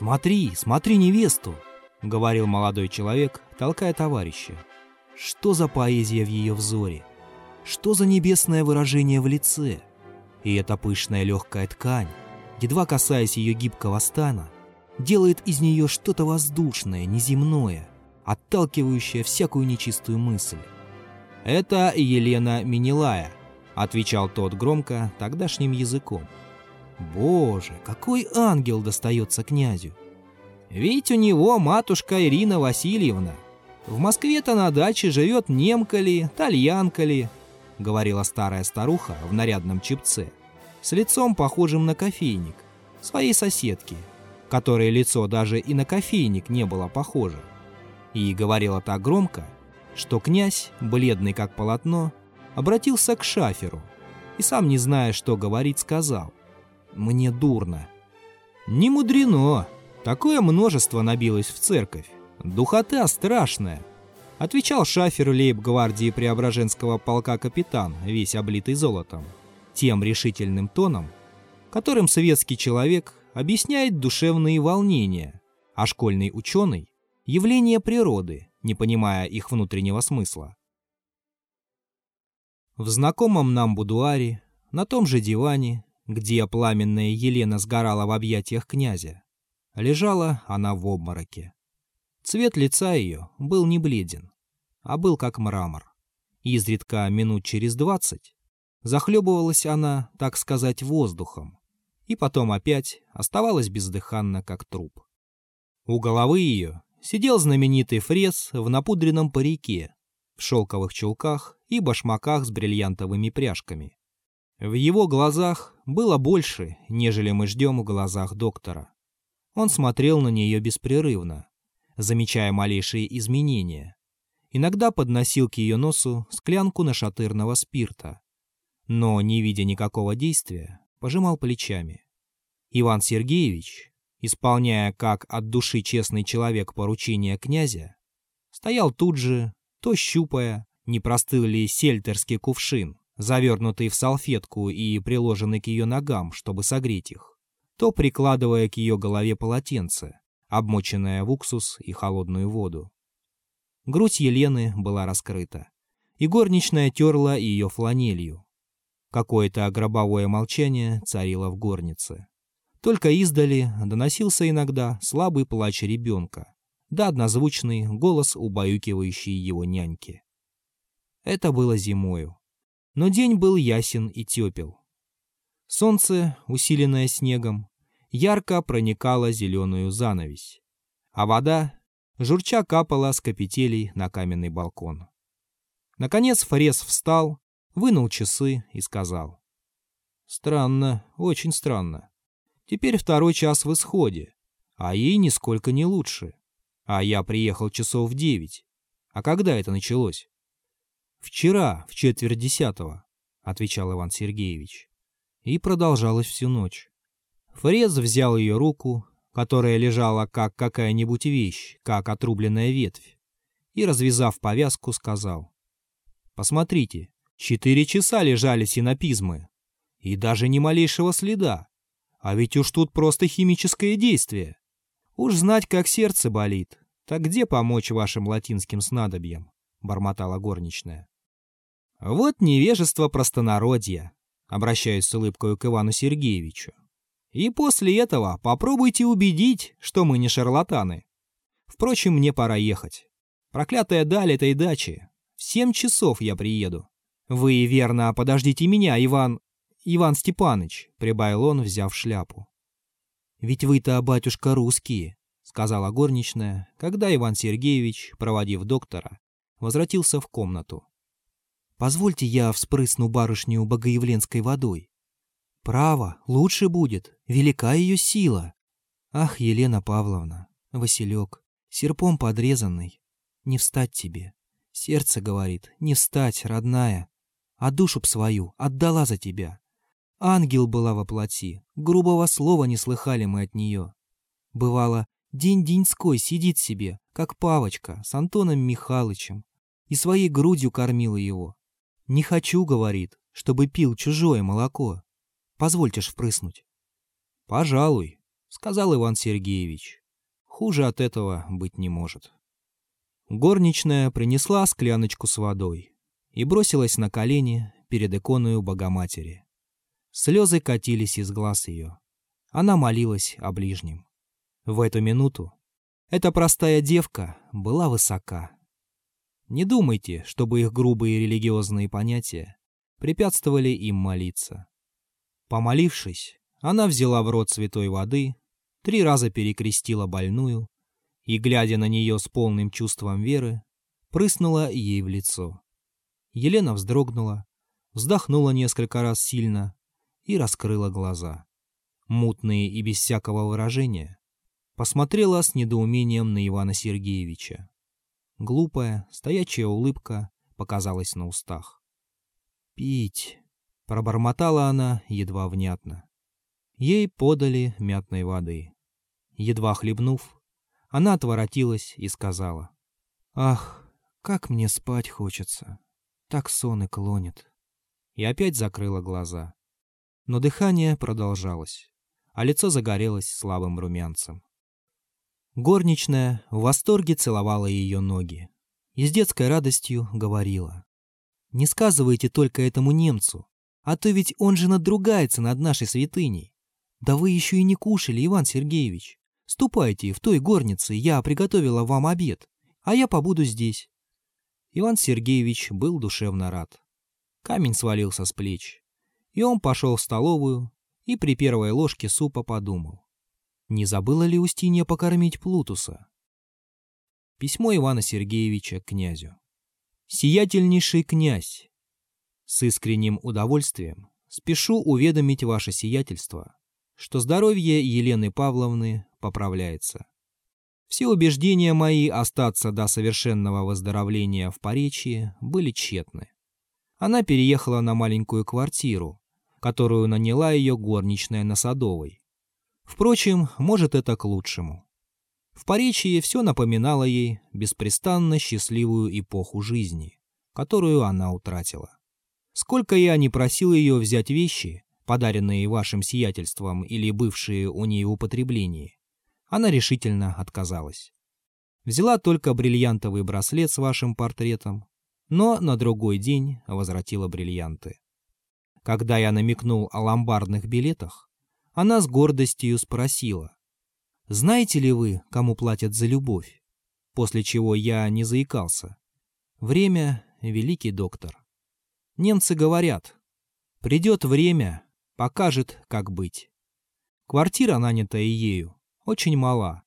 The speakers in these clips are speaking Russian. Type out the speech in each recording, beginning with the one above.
«Смотри, смотри невесту!» — говорил молодой человек, толкая товарища. «Что за поэзия в ее взоре? Что за небесное выражение в лице? И эта пышная легкая ткань, едва касаясь ее гибкого стана, делает из нее что-то воздушное, неземное, отталкивающее всякую нечистую мысль. «Это Елена Минилая», — отвечал тот громко тогдашним языком. «Боже, какой ангел достается князю! Ведь у него матушка Ирина Васильевна. В Москве-то на даче живет немка ли, тальянка ли, — говорила старая старуха в нарядном чепце, с лицом похожим на кофейник, своей соседки, которой лицо даже и на кофейник не было похоже. И говорила так громко, что князь, бледный как полотно, обратился к шаферу и сам, не зная, что говорить, сказал «Мне дурно». «Не мудрено, такое множество набилось в церковь, духота страшная». Отвечал шафер лейб-гвардии Преображенского полка капитан, весь облитый золотом, тем решительным тоном, которым советский человек объясняет душевные волнения, а школьный ученый – явление природы, не понимая их внутреннего смысла. В знакомом нам будуаре, на том же диване, где пламенная Елена сгорала в объятиях князя, лежала она в обмороке. Цвет лица ее был не бледен, а был как мрамор. Изредка минут через двадцать захлебывалась она, так сказать, воздухом, и потом опять оставалась бездыханна, как труп. У головы ее сидел знаменитый фрез в напудренном парике, в шелковых чулках и башмаках с бриллиантовыми пряжками. В его глазах было больше, нежели мы ждем в глазах доктора. Он смотрел на нее беспрерывно, замечая малейшие изменения. Иногда подносил к ее носу склянку нашатырного спирта. Но, не видя никакого действия, пожимал плечами. Иван Сергеевич, исполняя как от души честный человек поручения князя, стоял тут же, то щупая, не простыл ли сельтерский кувшин, завернутый в салфетку и приложенный к ее ногам, чтобы согреть их, то прикладывая к ее голове полотенце, обмоченное в уксус и холодную воду. Грудь Елены была раскрыта, и горничная терла ее фланелью. Какое-то гробовое молчание царило в горнице. Только издали доносился иногда слабый плач ребенка, да однозвучный голос убаюкивающий его няньки. Это было зимою, но день был ясен и тепел. Солнце, усиленное снегом, ярко проникало зеленую занавесь, а вода, журча капала с капителей на каменный балкон. Наконец Фрес встал, вынул часы и сказал. «Странно, очень странно. Теперь второй час в исходе, а ей нисколько не лучше. А я приехал часов в девять. А когда это началось? Вчера, в четверть десятого, отвечал Иван Сергеевич. И продолжалось всю ночь. Фрез взял ее руку, которая лежала как какая-нибудь вещь, как отрубленная ветвь, и, развязав повязку, сказал. «Посмотрите, четыре часа лежали синапизмы, и даже ни малейшего следа. А ведь уж тут просто химическое действие. Уж знать, как сердце болит. Так где помочь вашим латинским снадобьям? Бормотала горничная. Вот невежество простонародья. Обращаюсь с улыбкой к Ивану Сергеевичу. И после этого попробуйте убедить, что мы не шарлатаны. Впрочем, мне пора ехать. Проклятая даль этой дачи. В семь часов я приеду. Вы, верно, подождите меня, Иван... Иван Степаныч», — прибавил он, взяв шляпу. «Ведь вы-то, батюшка, русские», — сказала горничная, когда Иван Сергеевич, проводив доктора, возвратился в комнату. «Позвольте я вспрысну барышню богоявленской водой. Право, лучше будет, велика ее сила. Ах, Елена Павловна, Василек, серпом подрезанный, не встать тебе. Сердце говорит, не встать, родная, а душу б свою отдала за тебя. Ангел была во плоти, грубого слова не слыхали мы от нее. Бывало, день-деньской сидит себе, как павочка, с Антоном Михалычем, и своей грудью кормила его. «Не хочу», — говорит, — «чтобы пил чужое молоко. Позвольте ж впрыснуть». «Пожалуй», — сказал Иван Сергеевич. Хуже от этого быть не может. Горничная принесла скляночку с водой и бросилась на колени перед иконою Богоматери. Слезы катились из глаз ее. Она молилась о ближнем. В эту минуту эта простая девка была высока. Не думайте, чтобы их грубые религиозные понятия препятствовали им молиться. Помолившись, она взяла в рот святой воды, три раза перекрестила больную и, глядя на нее с полным чувством веры, прыснула ей в лицо. Елена вздрогнула, вздохнула несколько раз сильно и раскрыла глаза. Мутные и без всякого выражения, посмотрела с недоумением на Ивана Сергеевича. Глупая, стоячая улыбка показалась на устах. «Пить!» — пробормотала она едва внятно. Ей подали мятной воды. Едва хлебнув, она отворотилась и сказала. «Ах, как мне спать хочется! Так сон и клонит!» И опять закрыла глаза. Но дыхание продолжалось, а лицо загорелось слабым румянцем. Горничная в восторге целовала ее ноги и с детской радостью говорила. «Не сказывайте только этому немцу, а то ведь он же надругается над нашей святыней. Да вы еще и не кушали, Иван Сергеевич. Ступайте, в той горнице я приготовила вам обед, а я побуду здесь». Иван Сергеевич был душевно рад. Камень свалился с плеч, и он пошел в столовую и при первой ложке супа подумал. Не забыла ли Устинья покормить Плутуса? Письмо Ивана Сергеевича князю. «Сиятельнейший князь, с искренним удовольствием спешу уведомить ваше сиятельство, что здоровье Елены Павловны поправляется. Все убеждения мои остаться до совершенного выздоровления в Поречье были тщетны. Она переехала на маленькую квартиру, которую наняла ее горничная на Садовой, Впрочем, может, это к лучшему. В Поречье все напоминало ей беспрестанно счастливую эпоху жизни, которую она утратила. Сколько я не просил ее взять вещи, подаренные вашим сиятельством или бывшие у нее в употреблении, она решительно отказалась. Взяла только бриллиантовый браслет с вашим портретом, но на другой день возвратила бриллианты. Когда я намекнул о ломбардных билетах, она с гордостью спросила. «Знаете ли вы, кому платят за любовь?» После чего я не заикался. Время — великий доктор. Немцы говорят, придет время, покажет, как быть. Квартира, нанятая ею, очень мала,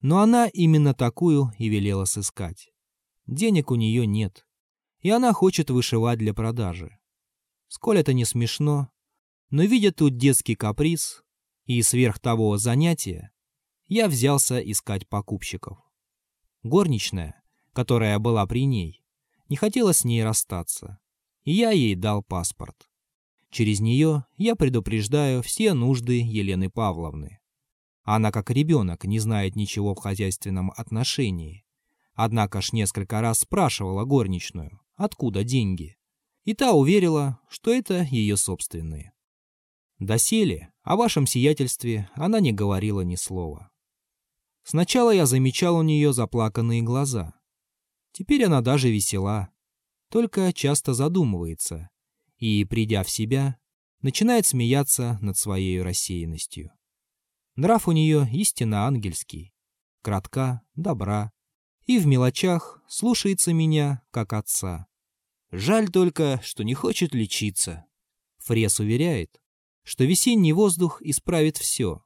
но она именно такую и велела сыскать. Денег у нее нет, и она хочет вышивать для продажи. Сколь это не смешно, но видя тут детский каприз и сверх того занятия, я взялся искать покупщиков. Горничная, которая была при ней, не хотела с ней расстаться, и я ей дал паспорт. Через нее я предупреждаю все нужды Елены Павловны. Она, как ребенок, не знает ничего в хозяйственном отношении. Однако ж несколько раз спрашивала горничную, откуда деньги. И та уверила, что это ее собственные. Доселе о вашем сиятельстве она не говорила ни слова. Сначала я замечал у нее заплаканные глаза. Теперь она даже весела, только часто задумывается и, придя в себя, начинает смеяться над своей рассеянностью. Нрав у нее истинно ангельский, кратка, добра, и в мелочах слушается меня, как отца. Жаль только, что не хочет лечиться. Фрес уверяет, что весенний воздух исправит все.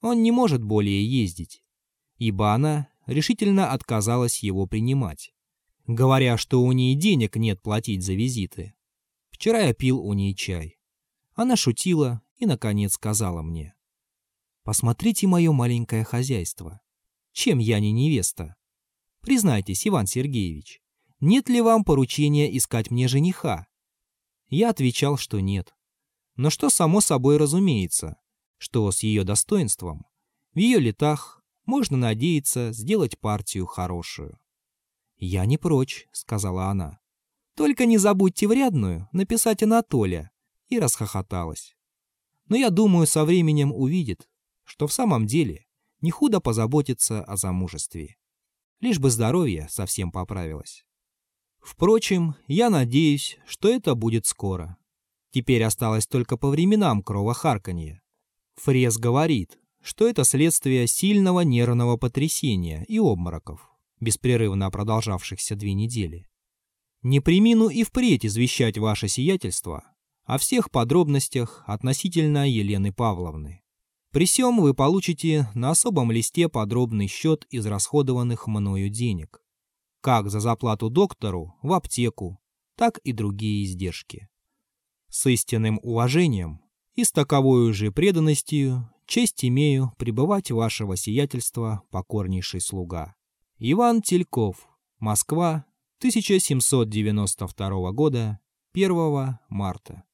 Он не может более ездить, ибо она решительно отказалась его принимать, говоря, что у ней денег нет платить за визиты. Вчера я пил у ней чай. Она шутила и, наконец, сказала мне. «Посмотрите мое маленькое хозяйство. Чем я не невеста? Признайтесь, Иван Сергеевич, нет ли вам поручения искать мне жениха?» Я отвечал, что нет но что само собой разумеется, что с ее достоинством, в ее летах можно надеяться сделать партию хорошую. «Я не прочь», — сказала она. «Только не забудьте врядную написать Анатолия», и расхохоталась. Но я думаю, со временем увидит, что в самом деле не худо позаботиться о замужестве. Лишь бы здоровье совсем поправилось. Впрочем, я надеюсь, что это будет скоро. Теперь осталось только по временам кровохарканье. Фрес говорит, что это следствие сильного нервного потрясения и обмороков, беспрерывно продолжавшихся две недели. Не примину и впредь извещать ваше сиятельство о всех подробностях относительно Елены Павловны. При сём вы получите на особом листе подробный счет израсходованных мною денег, как за заплату доктору в аптеку, так и другие издержки. С истинным уважением и с таковой же преданностью честь имею пребывать вашего сиятельства покорнейший слуга. Иван Тельков, Москва, 1792 года, 1 марта.